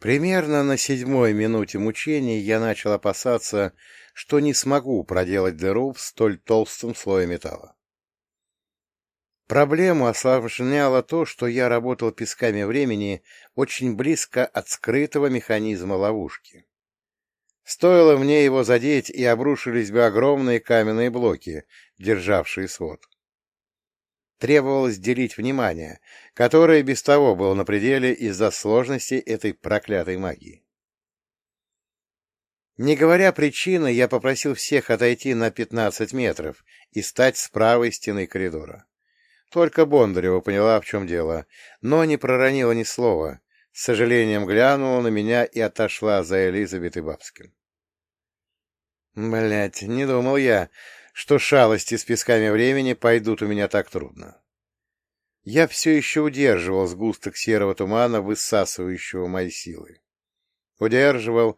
Примерно на седьмой минуте мучений я начал опасаться, что не смогу проделать дыру в столь толстом слое металла. Проблему осложняло то, что я работал песками времени очень близко от скрытого механизма ловушки. Стоило мне его задеть, и обрушились бы огромные каменные блоки, державшие свод. Требовалось делить внимание, которое без того было на пределе из-за сложности этой проклятой магии. Не говоря причины, я попросил всех отойти на 15 метров и стать с правой стены коридора. Только Бондарева поняла, в чем дело, но не проронила ни слова, с сожалением глянула на меня и отошла за Элизабет и Бабским. Блять, не думал я, что шалости с песками времени пойдут у меня так трудно. Я все еще удерживал сгусток серого тумана, высасывающего мои силы. Удерживал,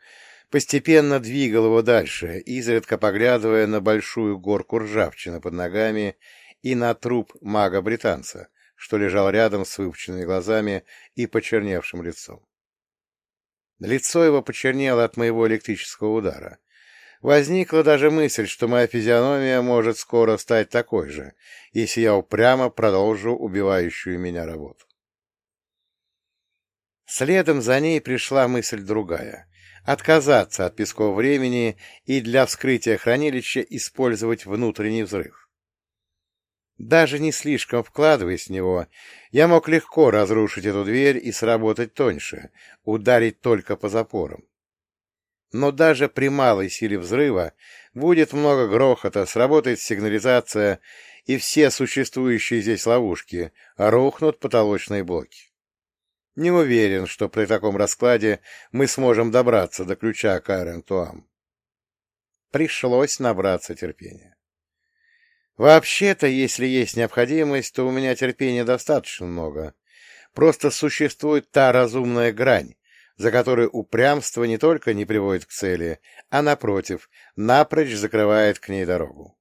постепенно двигал его дальше, изредка поглядывая на большую горку ржавчины под ногами и на труп мага-британца, что лежал рядом с выпученными глазами и почерневшим лицом. Лицо его почернело от моего электрического удара. Возникла даже мысль, что моя физиономия может скоро стать такой же, если я упрямо продолжу убивающую меня работу. Следом за ней пришла мысль другая — отказаться от песков времени и для вскрытия хранилища использовать внутренний взрыв. Даже не слишком вкладываясь в него, я мог легко разрушить эту дверь и сработать тоньше, ударить только по запорам. Но даже при малой силе взрыва будет много грохота, сработает сигнализация, и все существующие здесь ловушки рухнут потолочные блоки. Не уверен, что при таком раскладе мы сможем добраться до ключа Карен Туам. Пришлось набраться терпения. Вообще-то, если есть необходимость, то у меня терпения достаточно много. Просто существует та разумная грань, за которой упрямство не только не приводит к цели, а, напротив, напрочь закрывает к ней дорогу.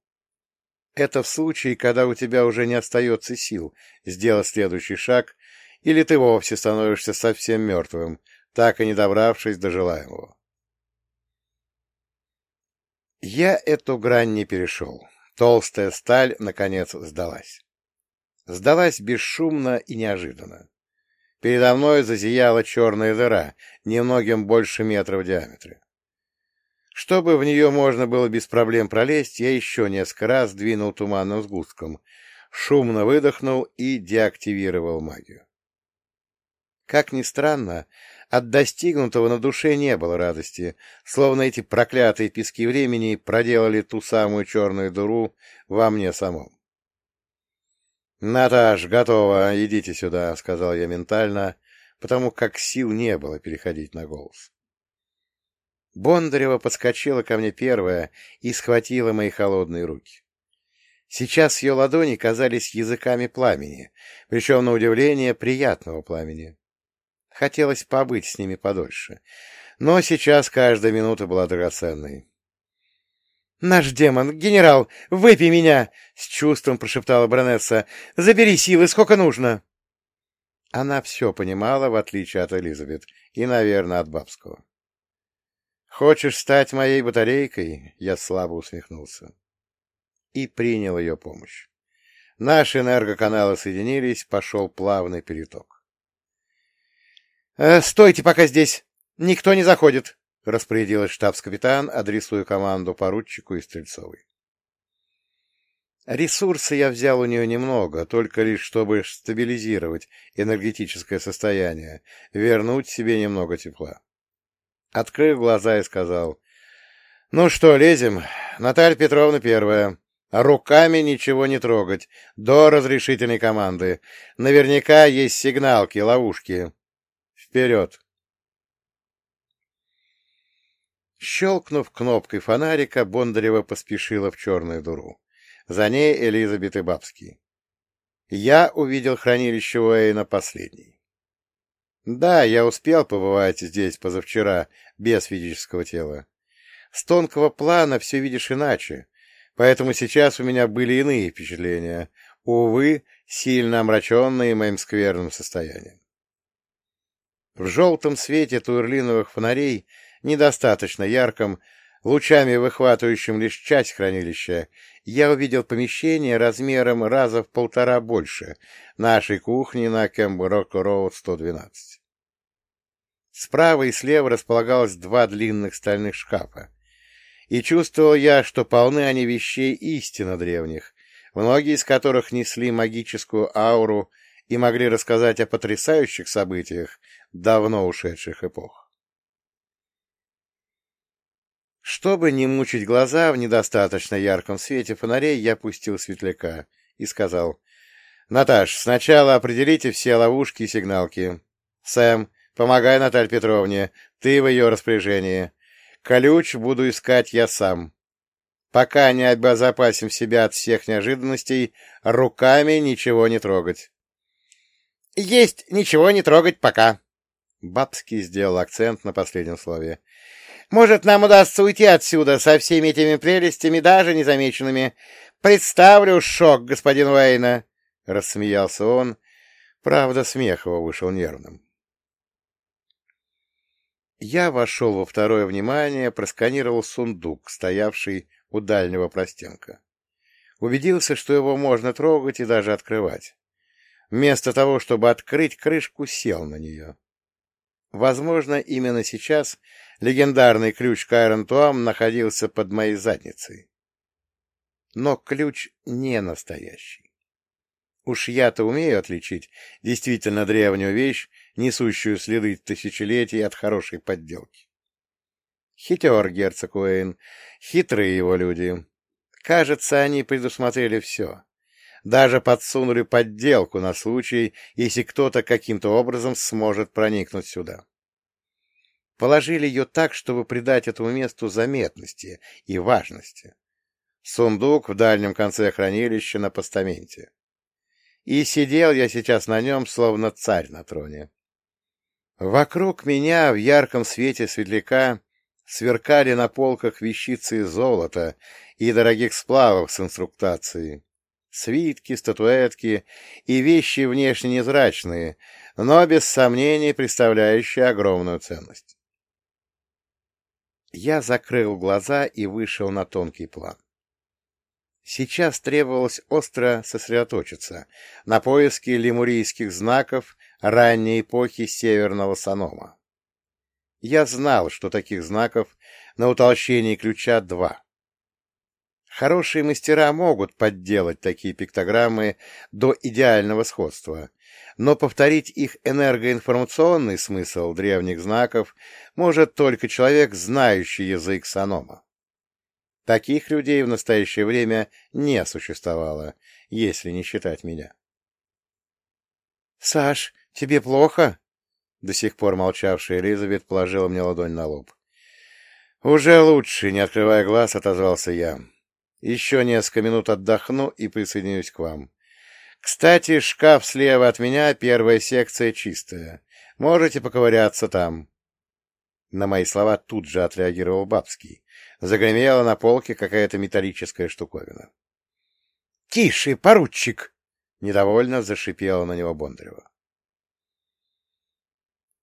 Это в случае, когда у тебя уже не остается сил сделать следующий шаг, или ты вовсе становишься совсем мертвым, так и не добравшись до желаемого. Я эту грань не перешел. Толстая сталь, наконец, сдалась. Сдалась бесшумно и неожиданно. Передо мной зазияла черная дыра, немногим больше метра в диаметре. Чтобы в нее можно было без проблем пролезть, я еще несколько раз двинул туманным сгустком, шумно выдохнул и деактивировал магию. Как ни странно, от достигнутого на душе не было радости, словно эти проклятые пески времени проделали ту самую черную дыру во мне самом. «Наташ, готово, идите сюда», — сказал я ментально, потому как сил не было переходить на голос. Бондарева подскочила ко мне первая и схватила мои холодные руки. Сейчас ее ладони казались языками пламени, причем, на удивление, приятного пламени. Хотелось побыть с ними подольше. Но сейчас каждая минута была драгоценной. «Наш демон, генерал, выпей меня!» — с чувством прошептала баронесса. «Забери силы, сколько нужно!» Она все понимала, в отличие от Элизабет и, наверное, от Бабского. «Хочешь стать моей батарейкой?» — я слабо усмехнулся. И принял ее помощь. Наши энергоканалы соединились, пошел плавный переток. «Э, «Стойте пока здесь! Никто не заходит!» — распорядилась штабс-капитан, адресуя команду поручику и Стрельцовой. Ресурсы я взял у нее немного, только лишь чтобы стабилизировать энергетическое состояние, вернуть себе немного тепла. Открыл глаза и сказал, «Ну что, лезем? Наталья Петровна первая. Руками ничего не трогать, до разрешительной команды. Наверняка есть сигналки, ловушки. Вперед! Щелкнув кнопкой фонарика, Бондарева поспешила в черную дуру. За ней Элизабет и Бабский. Я увидел хранилище Уэйна последний. Да, я успел побывать здесь позавчера, без физического тела. С тонкого плана все видишь иначе, поэтому сейчас у меня были иные впечатления, увы, сильно омраченные моим скверным состоянием. В желтом свете турлиновых фонарей, недостаточно ярком, лучами выхватывающим лишь часть хранилища, я увидел помещение размером раза в полтора больше нашей кухни на Кэмброк-Роуд 112. Справа и слева располагалось два длинных стальных шкафа, и чувствовал я, что полны они вещей истинно древних, многие из которых несли магическую ауру и могли рассказать о потрясающих событиях давно ушедших эпох. Чтобы не мучить глаза в недостаточно ярком свете фонарей, я пустил светляка и сказал, «Наташ, сначала определите все ловушки и сигналки. Сэм, помогай Наталье Петровне, ты в ее распоряжении. Ключ буду искать я сам. Пока не обезопасим себя от всех неожиданностей, руками ничего не трогать. — Есть ничего не трогать пока. Бабский сделал акцент на последнем слове. — Может, нам удастся уйти отсюда со всеми этими прелестями, даже незамеченными. Представлю шок господин Уэйна. — рассмеялся он. Правда, смех его вышел нервным. Я вошел во второе внимание, просканировал сундук, стоявший у дальнего простенка. Убедился, что его можно трогать и даже открывать. Вместо того, чтобы открыть крышку, сел на нее. Возможно, именно сейчас легендарный ключ Кайрон Туам находился под моей задницей. Но ключ не настоящий. Уж я-то умею отличить действительно древнюю вещь, несущую следы тысячелетий от хорошей подделки. Хитер герцог Уэйн, хитрые его люди. Кажется, они предусмотрели все. Даже подсунули подделку на случай, если кто-то каким-то образом сможет проникнуть сюда. Положили ее так, чтобы придать этому месту заметности и важности. Сундук в дальнем конце хранилища на постаменте. И сидел я сейчас на нем, словно царь на троне. Вокруг меня в ярком свете светляка сверкали на полках вещицы из золота и дорогих сплавов с инструктацией. Свитки, статуэтки и вещи внешне незрачные, но без сомнений представляющие огромную ценность. Я закрыл глаза и вышел на тонкий план. Сейчас требовалось остро сосредоточиться на поиске лемурийских знаков ранней эпохи Северного Санома. Я знал, что таких знаков на утолщении ключа два. Хорошие мастера могут подделать такие пиктограммы до идеального сходства, но повторить их энергоинформационный смысл древних знаков может только человек, знающий язык Санома. Таких людей в настоящее время не существовало, если не считать меня. — Саш, тебе плохо? До сих пор молчавшая Элизабет положила мне ладонь на лоб. — Уже лучше, не открывая глаз, отозвался я. Еще несколько минут отдохну и присоединюсь к вам. Кстати, шкаф слева от меня, первая секция чистая. Можете поковыряться там. На мои слова тут же отреагировал Бабский. Загремела на полке какая-то металлическая штуковина. — Тише, поручик! — недовольно зашипела на него Бондарева.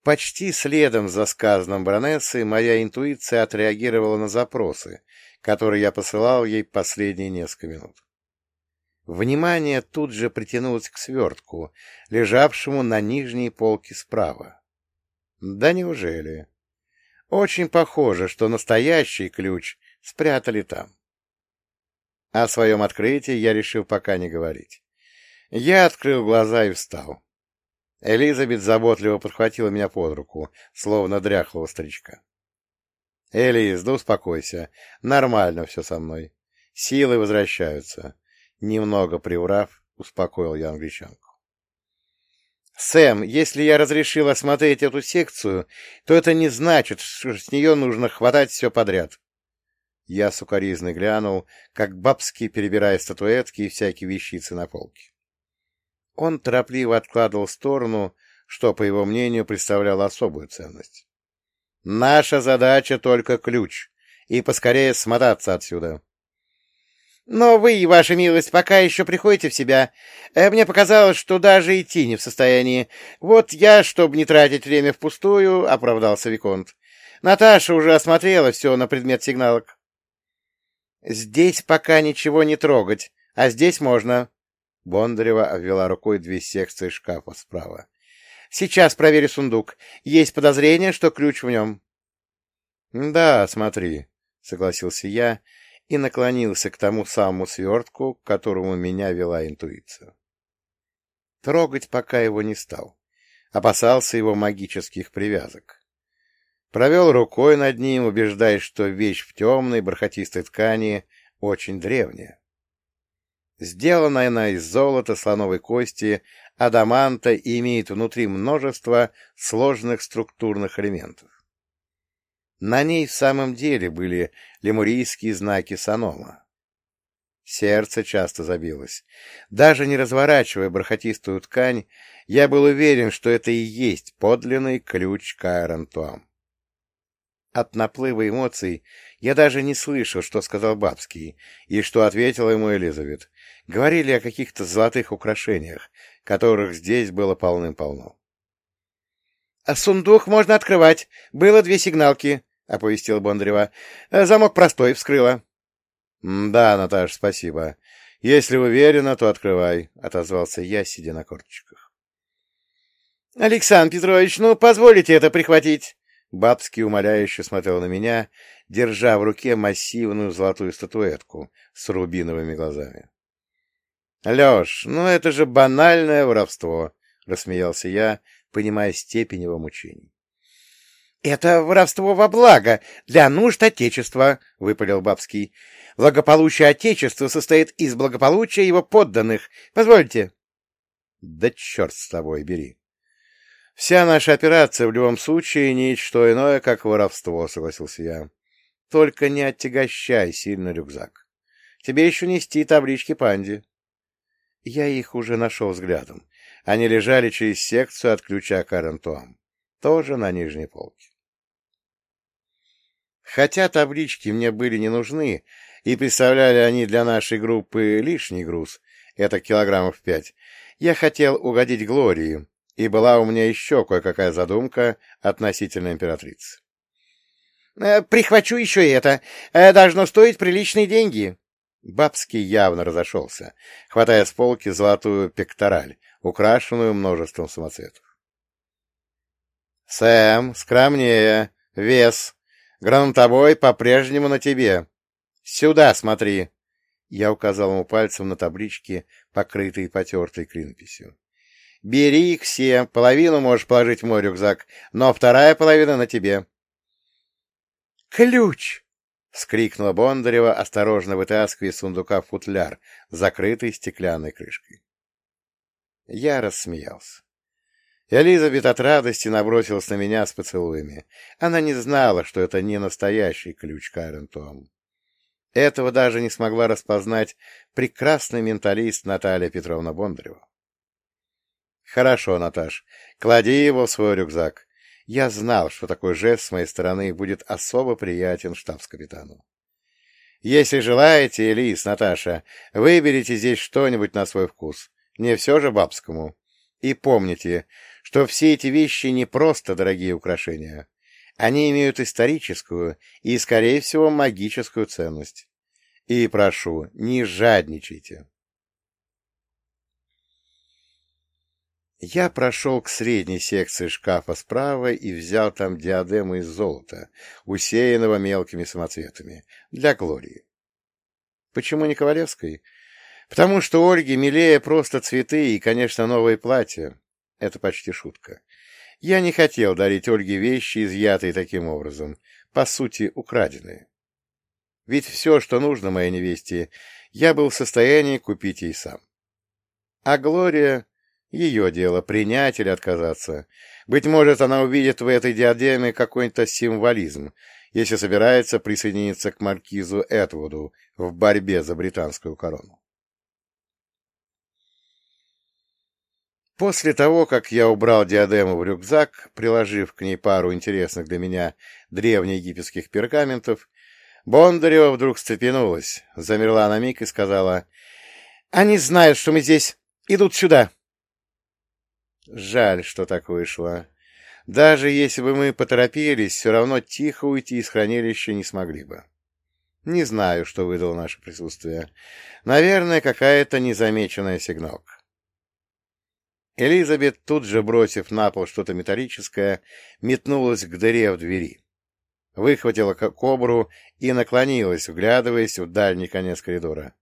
Почти следом за сказанным баронессой моя интуиция отреагировала на запросы, которые я посылал ей последние несколько минут. Внимание тут же притянулось к свертку, лежавшему на нижней полке справа. Да неужели? Очень похоже, что настоящий ключ спрятали там. О своем открытии я решил пока не говорить. Я открыл глаза и встал. Элизабет заботливо подхватила меня под руку, словно дряхлого старичка. — Элиз, да успокойся. Нормально все со мной. Силы возвращаются. Немного приврав, успокоил я англичанку. «Сэм, если я разрешил осмотреть эту секцию, то это не значит, что с нее нужно хватать все подряд». Я сукоризно глянул, как бабский, перебирая статуэтки и всякие вещицы на полке. Он торопливо откладывал в сторону, что, по его мнению, представляло особую ценность. «Наша задача только ключ, и поскорее смотаться отсюда». Но вы, ваша милость, пока еще приходите в себя. Э, мне показалось, что даже идти не в состоянии. Вот я, чтобы не тратить время впустую, — оправдался Виконт. Наташа уже осмотрела все на предмет сигналок. — Здесь пока ничего не трогать, а здесь можно. Бондарева обвела рукой две секции шкафа справа. — Сейчас проверю сундук. Есть подозрение, что ключ в нем. — Да, смотри, — согласился я, — и наклонился к тому самому свертку, к которому меня вела интуиция. Трогать пока его не стал. Опасался его магических привязок. Провел рукой над ним, убеждаясь, что вещь в темной бархатистой ткани очень древняя. Сделана она из золота, слоновой кости, адаманта и имеет внутри множество сложных структурных элементов. На ней в самом деле были лемурийские знаки Санома. Сердце часто забилось. Даже не разворачивая бархатистую ткань, я был уверен, что это и есть подлинный ключ Кайрантуам. От наплыва эмоций я даже не слышал, что сказал Бабский, и что ответила ему Элизабет. Говорили о каких-то золотых украшениях, которых здесь было полным-полно. — А сундук можно открывать. Было две сигналки, — оповестила Бондарева. «Э, — Замок простой, вскрыла. — Да, Наташа, спасибо. Если уверена, то открывай, — отозвался я, сидя на корточках. — Александр Петрович, ну, позволите это прихватить? Бабский умоляюще смотрел на меня, держа в руке массивную золотую статуэтку с рубиновыми глазами. — Леш, ну это же банальное воровство, — рассмеялся я, понимая степень его мучений. — Это воровство во благо, для нужд Отечества, — выпалил Бабский. — Благополучие Отечества состоит из благополучия его подданных. Позвольте. — Да черт с тобой, бери. Вся наша операция в любом случае не что иное, как воровство, — согласился я. — Только не оттягощай сильно рюкзак. Тебе еще нести таблички панди. Я их уже нашел взглядом. Они лежали через секцию от ключа Карентуам. Тоже на нижней полке. Хотя таблички мне были не нужны, и представляли они для нашей группы лишний груз, это килограммов пять, я хотел угодить Глории, и была у меня еще кое-какая задумка относительно императрицы. «Э, — Прихвачу еще это. Э, должно стоить приличные деньги. Бабский явно разошелся, хватая с полки золотую пектораль, украшенную множеством самоцветов. — Сэм, скромнее, вес, Гранатовой по-прежнему на тебе. Сюда смотри. Я указал ему пальцем на таблички, покрытые потертой клинописью. Бери их все, половину можешь положить в мой рюкзак, но вторая половина на тебе. Ключ! — вскрикнула Бондарева, осторожно вытаскивая из сундука футляр, закрытый стеклянной крышкой. Я рассмеялся. Элизабет от радости набросилась на меня с поцелуями. Она не знала, что это не настоящий ключ Карен Том. Этого даже не смогла распознать прекрасный менталист Наталья Петровна Бондарева. «Хорошо, Наташ, клади его в свой рюкзак. Я знал, что такой жест с моей стороны будет особо приятен штабс-капитану. Если желаете, Элис, Наташа, выберите здесь что-нибудь на свой вкус. Не все же бабскому. И помните, что все эти вещи не просто дорогие украшения. Они имеют историческую и, скорее всего, магическую ценность. И прошу, не жадничайте. Я прошел к средней секции шкафа справа и взял там диадему из золота, усеянного мелкими самоцветами, для Глории. Почему не Ковалевской? Потому что Ольге милее просто цветы и, конечно, новые платья. Это почти шутка. Я не хотел дарить Ольге вещи, изъятые таким образом, по сути, украденные. Ведь все, что нужно моей невесте, я был в состоянии купить ей сам. А Глория — ее дело, принять или отказаться. Быть может, она увидит в этой диадеме какой-то символизм, если собирается присоединиться к маркизу Этвуду в борьбе за британскую корону. После того, как я убрал диадему в рюкзак, приложив к ней пару интересных для меня древнеегипетских пергаментов, Бондарева вдруг встрепенулась, замерла на миг и сказала, «Они знают, что мы здесь. Идут сюда». Жаль, что так вышло. Даже если бы мы поторопились, все равно тихо уйти из хранилища не смогли бы. Не знаю, что выдало наше присутствие. Наверное, какая-то незамеченная сигналка. Элизабет, тут же бросив на пол что-то металлическое, метнулась к дыре в двери. Выхватила кобру и наклонилась, вглядываясь в дальний конец коридора.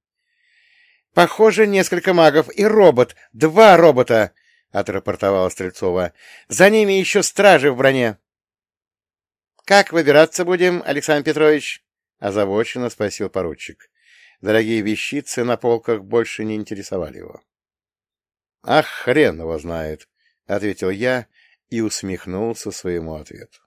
— Похоже, несколько магов и робот. Два робота! — отрапортовала Стрельцова. — За ними еще стражи в броне. — Как выбираться будем, Александр Петрович? — озабоченно спросил поручик. Дорогие вещицы на полках больше не интересовали его. — Ах, хрен его знает, — ответил я и усмехнулся своему ответу.